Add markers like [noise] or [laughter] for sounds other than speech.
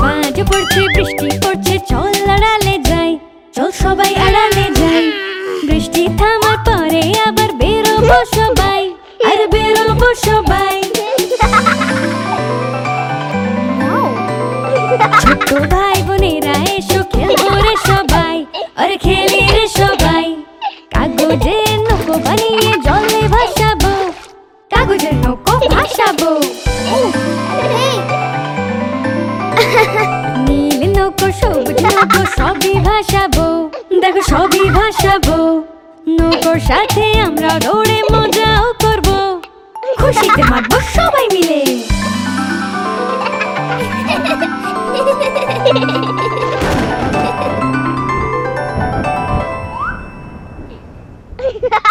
বাজ পড়ছে, বৃষ্টি পড়ছে, চল আড়ালে যাই, চল সবাই আড়ালে যাই। বৃষ্টি থামার পরে আবার বেরোবো সবাই, আর বেরোবো সবাই। ছোট্ট ভাই বোনেরা এসো খেলব রে সবাই, আর খেলি রে সবাই। কাগজের নৌকো বানিয়ে জলে ভাসাবো, কাগজের নৌকো নৌকো সবুজ, নৌকো সবই ভাসাবো। দেখো সবই ভাসাবো। নৌকোর সাথে আমরা দৌড়ে মজাও করব। খুশিতে মারবো সবাই মিলে। Ha [laughs]